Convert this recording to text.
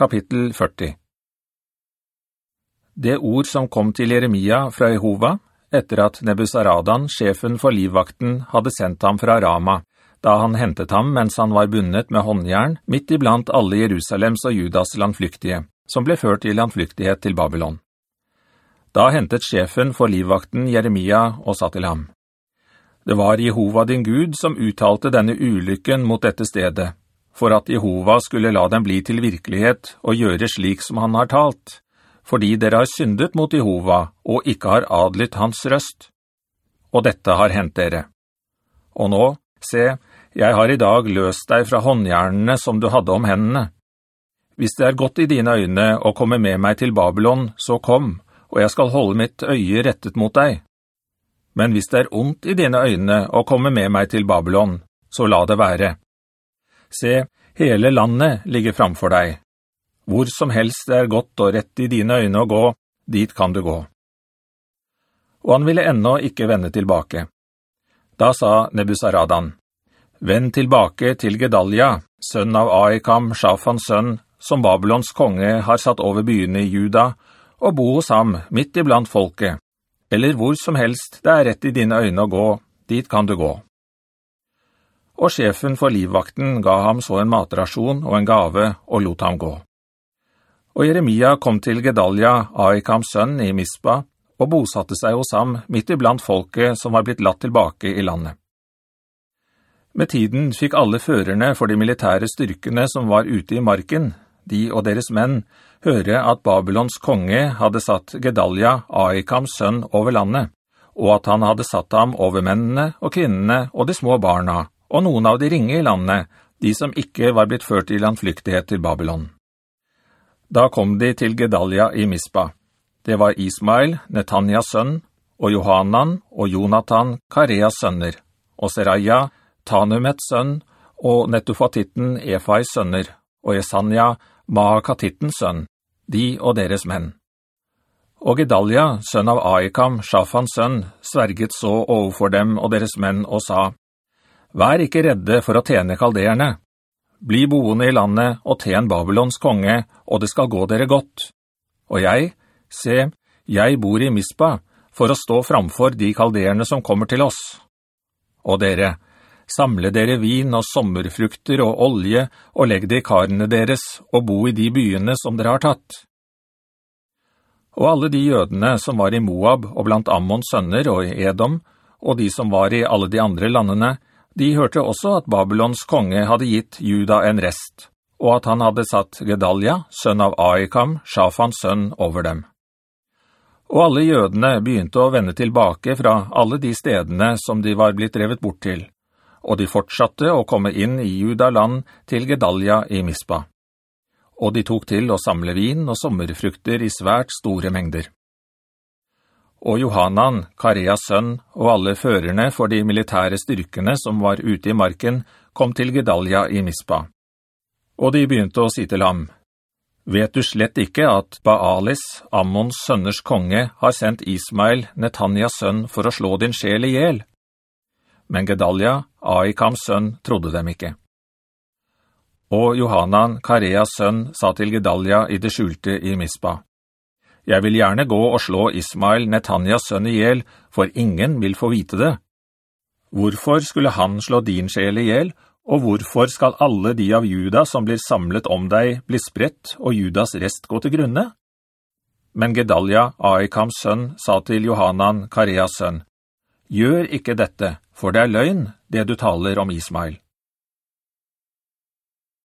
Kapittel 40 Det ord som kom til Jeremia fra Jehova, etter at Nebuzaradan, sjefen for livvakten, hadde sendt ham fra Rama, da han hentet ham mens han var bunnet med håndjern midt iblant alle Jerusalems og Judas landflyktige, som ble ført i landflyktighet til Babylon. Da hentet sjefen for livvakten Jeremia og sa til ham, «Det var Jehova din Gud som uttalte denne ulykken mot dette stedet, for at Jehova skulle la dem bli til virkelighet og gjøre slik som han har talt.» fordi dere har syndet mot Jehova og ikke har adlytt hans røst. Og dette har hendt dere. Og nå, se, jeg har i dag løst deg fra håndjernene som du hadde om hendene. Hvis det er godt i dine øyne å komme med meg til Babylon, så kom, og jeg skal holde mitt øye rettet mot deg. Men hvis det er ondt i dine øyne å komme med meg til Babylon, så la det være. Se, hele landet ligger framfor deg, hvor som helst det er godt og rett i dine øyne å gå, dit kan du gå. Og han ville ennå ikke vende tilbake. Da sa Nebuzaradan, «Vend tilbake til Gedalia, sønn av Aikam, Shafans sønn, som Babylons konge har satt over byene i Juda, og bo hos ham midt iblant folket, eller hvor som helst det er rett i dine øyne å gå, dit kan du gå.» Og sjefen for livvakten ga ham så en matrasjon og en gave og lot ham gå. Og Jeremia kom til Gedalia, Aikams sønn, i Mispa, og bosatte seg hos ham midt iblant folket som var blitt latt tilbake i landet. Med tiden fikk alle førerne for de militære styrkene som var ute i marken, de og deres menn, høre at Babylons konge hadde satt Gedalia, Aikams sønn, over landet, og at han hadde satt ham over mennene og kvinnene og de små barna, og noen av de ringe i landet, de som ikke var blitt ført i landflyktighet til Babylon. Da kom de til Gedalia i Mispa. Det var Ismail, Netanyas sønn, og Johanan og Jonathan, Kareas sønner, og Seraya, Tanumets sønn, og Netufatitten Efais sønner, og Esanya, Maakatittens sønn, de og deres menn. Og Gedalia, sønn av Aikam, Shafans sønn, sverget så overfor dem og deres menn og sa, «Vær ikke redde for å tjene kalderene, bli boende i landet og tjen Babylons konge, og det skal gå dere godt. Og jeg, se, jeg bor i Mispa, for å stå framfor de kalderene som kommer til oss. Og dere, samle dere vin og sommerfrukter og olje, og legg det i karene deres, og bo i de byene som dere har tatt. Og alle de jødene som var i Moab og blant Ammons sønner og i Edom, og de som var i alle de andre landene, de hørte også at Babylons konge hadde gitt Juda en rest, og at han hadde satt Gedalia, sønn av Aikam, Shafans sønn, over dem. Og alle jødene begynte å vende tilbake fra alle de stedene som de var blitt drevet bort til, og de fortsatte å komme inn i Juda-land til Gedalia i Mispa. Og de tok til å samle vin og sommerfrukter i svært store mengder og Johanan, Kareas sønn, og alle førerne for de militære styrkene som var ute i marken, kom til Gedalia i Mispa. Og de begynte å si til ham, «Vet du slett ikke at Baalis, Ammons sønners konge, har sendt Ismail, Netanyas sønn, for å slå din sjel i hjel?» Men Gedalia, Aikams sønn, trodde dem ikke. Og Johanan, Kareas sønn, sa til Gedalia i det skjulte i Mispa, jeg vil gjerne gå og slå Ismail, Netanyas sønn i hjel, for ingen vil få vite det. Hvorfor skulle han slå din sjel i hjel, og hvorfor skal alle de av Juda som blir samlet om deg bli spredt, og Judas rest gå til grunne? Men Gedalia, Aikams sønn, sa til Johanan, Kareas sønn, «Gjør ikke dette, for det er løgn, det du taler om Ismail.»